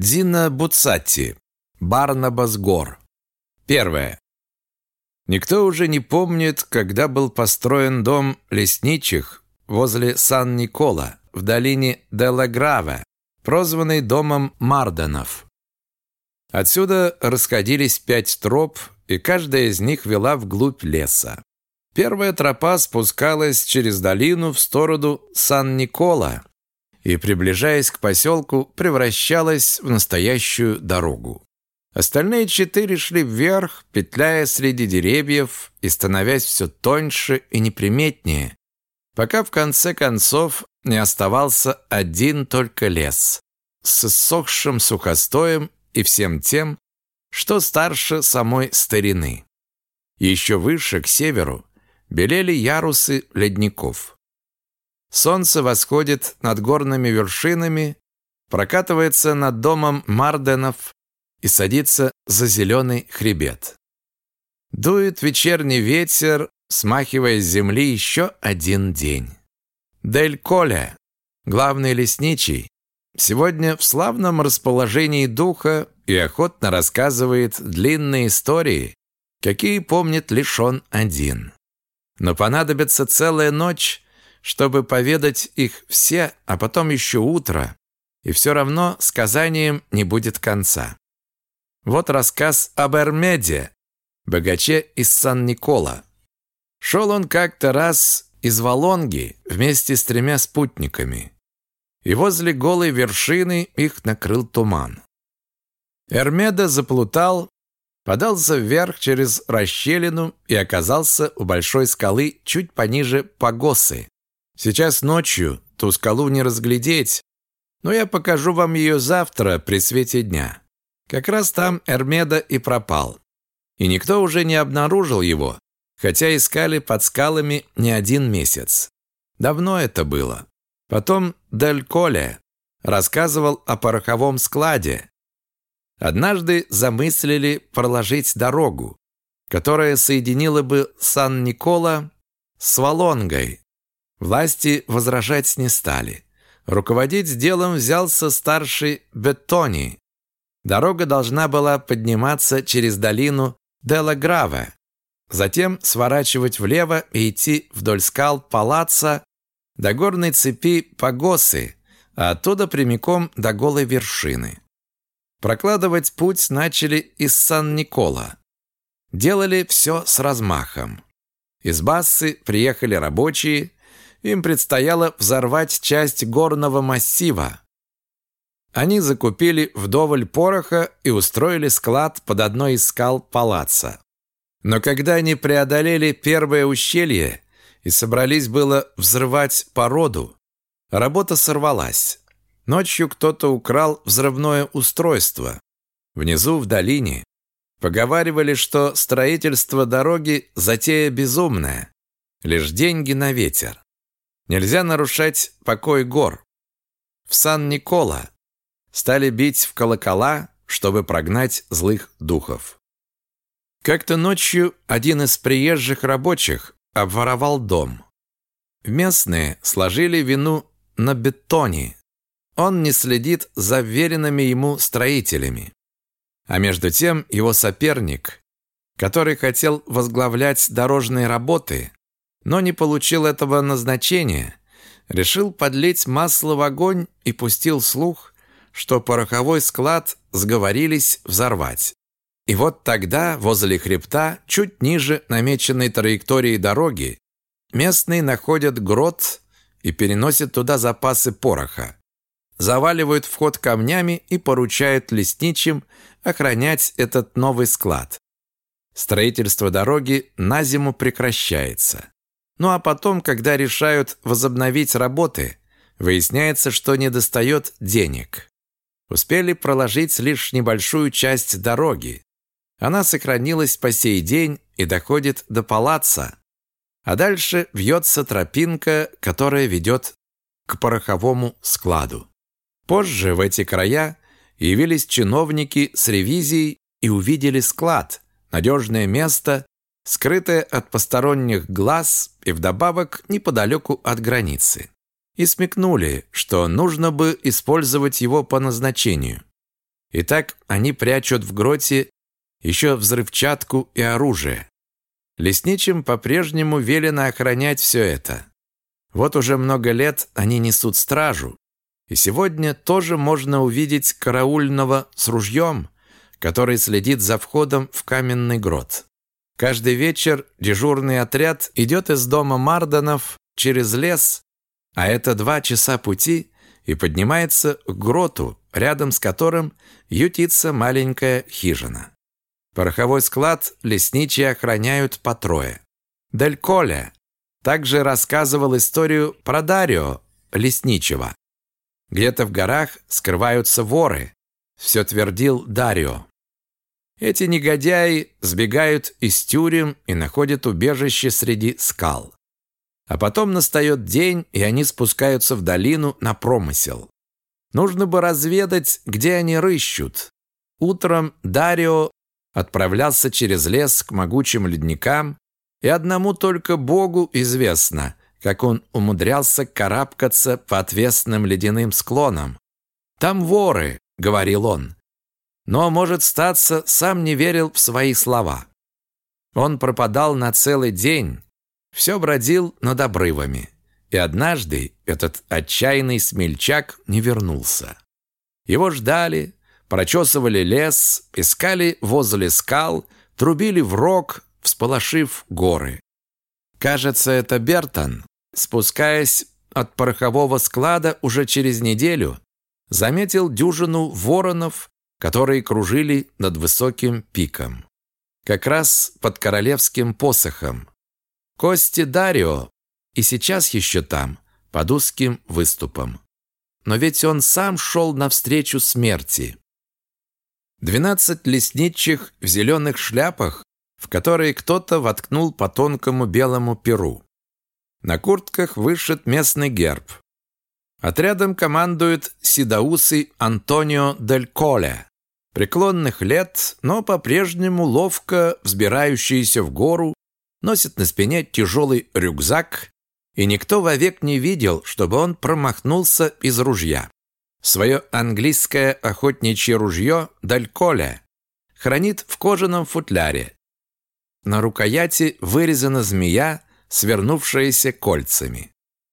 Дина Буцатти. Барнабас Гор. Первое. Никто уже не помнит, когда был построен дом лесничих возле Сан-Никола в долине Делаграве, прозванный домом Марденов. Отсюда расходились пять троп, и каждая из них вела вглубь леса. Первая тропа спускалась через долину в сторону Сан-Никола и, приближаясь к поселку, превращалась в настоящую дорогу. Остальные четыре шли вверх, петляя среди деревьев и становясь все тоньше и неприметнее, пока в конце концов не оставался один только лес с иссохшим сухостоем и всем тем, что старше самой старины. Еще выше, к северу, белели ярусы ледников. Солнце восходит над горными вершинами, прокатывается над домом Марденов и садится за зеленый хребет. Дует вечерний ветер, смахивая с земли еще один день. Дель Коля, главный лесничий, сегодня в славном расположении духа и охотно рассказывает длинные истории, какие помнит лишь он один. Но понадобится целая ночь, чтобы поведать их все, а потом еще утро, и все равно сказанием не будет конца. Вот рассказ об Эрмеде, богаче из Сан-Никола. Шел он как-то раз из Волонги вместе с тремя спутниками, и возле голой вершины их накрыл туман. Эрмеда заплутал, подался вверх через расщелину и оказался у большой скалы чуть пониже Пагосы. Сейчас ночью ту скалу не разглядеть, но я покажу вам ее завтра при свете дня. Как раз там Эрмеда и пропал. И никто уже не обнаружил его, хотя искали под скалами не один месяц. Давно это было. Потом Дель Коле рассказывал о пороховом складе. Однажды замыслили проложить дорогу, которая соединила бы Сан-Никола с Волонгой. Власти возражать не стали. Руководить делом взялся старший Беттони. Дорога должна была подниматься через долину Делаграве, затем сворачивать влево и идти вдоль скал Палаца до горной цепи Пагосы, а оттуда прямиком до голой вершины. Прокладывать путь начали из Сан-Никола. Делали все с размахом. Из Бассы приехали рабочие, им предстояло взорвать часть горного массива. Они закупили вдоволь пороха и устроили склад под одной из скал палаца. Но когда они преодолели первое ущелье и собрались было взрывать породу, работа сорвалась. Ночью кто-то украл взрывное устройство. Внизу в долине поговаривали, что строительство дороги затея безумная, лишь деньги на ветер. Нельзя нарушать покой гор. В Сан-Никола стали бить в колокола, чтобы прогнать злых духов. Как-то ночью один из приезжих рабочих обворовал дом. Местные сложили вину на бетоне. Он не следит за веренными ему строителями. А между тем его соперник, который хотел возглавлять дорожные работы, но не получил этого назначения, решил подлить масло в огонь и пустил слух, что пороховой склад сговорились взорвать. И вот тогда, возле хребта, чуть ниже намеченной траектории дороги, местные находят грот и переносят туда запасы пороха. Заваливают вход камнями и поручают лесничим охранять этот новый склад. Строительство дороги на зиму прекращается. Ну а потом, когда решают возобновить работы, выясняется, что недостает денег. Успели проложить лишь небольшую часть дороги. Она сохранилась по сей день и доходит до палаца. А дальше вьется тропинка, которая ведет к пороховому складу. Позже в эти края явились чиновники с ревизией и увидели склад, надежное место, скрытое от посторонних глаз и вдобавок неподалеку от границы. И смекнули, что нужно бы использовать его по назначению. И так они прячут в гроте еще взрывчатку и оружие. Лесничим по-прежнему велено охранять все это. Вот уже много лет они несут стражу, и сегодня тоже можно увидеть караульного с ружьем, который следит за входом в каменный грот. Каждый вечер дежурный отряд идет из дома Марденов через лес, а это два часа пути, и поднимается к гроту, рядом с которым ютится маленькая хижина. Пороховой склад лесничие охраняют по трое. Дель Коле также рассказывал историю про Дарио, лесничего. Где-то в горах скрываются воры, все твердил Дарио. Эти негодяи сбегают из тюрем и находят убежище среди скал. А потом настает день, и они спускаются в долину на промысел. Нужно бы разведать, где они рыщут. Утром Дарио отправлялся через лес к могучим ледникам, и одному только Богу известно, как он умудрялся карабкаться по отвесным ледяным склонам. «Там воры», — говорил он, но, может статься, сам не верил в свои слова. Он пропадал на целый день, все бродил над обрывами. И однажды этот отчаянный смельчак не вернулся. Его ждали, прочесывали лес, искали возле скал, трубили в рог, всполошив горы. Кажется, это Бертон, спускаясь от порохового склада уже через неделю, заметил дюжину воронов которые кружили над высоким пиком. Как раз под королевским посохом. Кости Дарио и сейчас еще там, под узким выступом. Но ведь он сам шел навстречу смерти. Двенадцать лесничих в зеленых шляпах, в которые кто-то воткнул по тонкому белому перу. На куртках вышит местный герб. Отрядом командует седоусый Антонио Дель Коле, преклонных лет, но по-прежнему ловко взбирающийся в гору, носит на спине тяжелый рюкзак, и никто вовек не видел, чтобы он промахнулся из ружья. Свое английское охотничье ружье «Дальколя» хранит в кожаном футляре. На рукояти вырезана змея, свернувшаяся кольцами.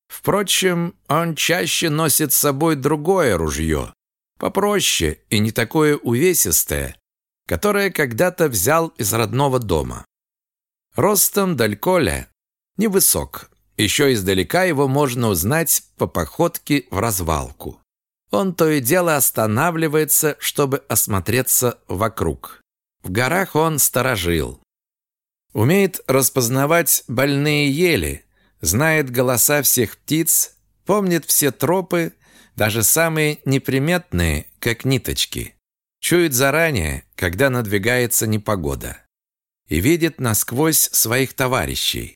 Впрочем, он чаще носит с собой другое ружье, попроще и не такое увесистое, которое когда-то взял из родного дома. Ростом Дальколя невысок. Еще издалека его можно узнать по походке в развалку. Он то и дело останавливается, чтобы осмотреться вокруг. В горах он сторожил. Умеет распознавать больные ели, знает голоса всех птиц, помнит все тропы даже самые неприметные, как ниточки, чует заранее, когда надвигается непогода. И видит насквозь своих товарищей.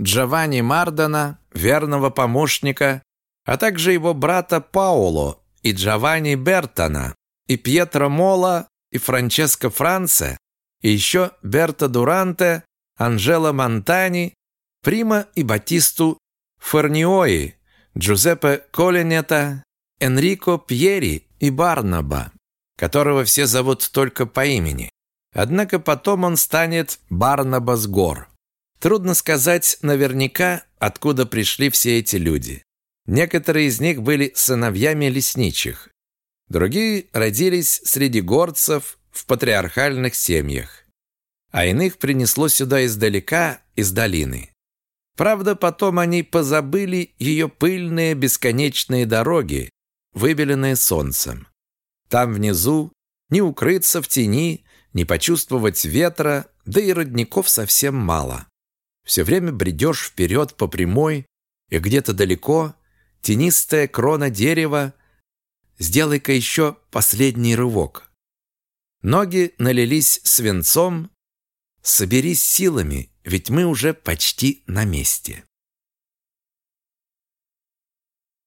Джованни Мардана, верного помощника, а также его брата Паоло и Джованни Бертона, и Пьетро Мола, и Франческо Франце, и еще Берта Дуранте, Анжела Монтани, Прима и Батисту Ферниои, Джузеппе Колинета, Энрико Пьери и Барнаба, которого все зовут только по имени. Однако потом он станет Барнаба с гор. Трудно сказать наверняка, откуда пришли все эти люди. Некоторые из них были сыновьями лесничих. Другие родились среди горцев в патриархальных семьях. А иных принесло сюда издалека, из долины. Правда, потом они позабыли ее пыльные бесконечные дороги, выбеленные солнцем. Там внизу не укрыться в тени, не почувствовать ветра, да и родников совсем мало. Все время бредешь вперед по прямой, и где-то далеко тенистая крона дерева. Сделай-ка еще последний рывок. Ноги налились свинцом. Соберись силами ведь мы уже почти на месте.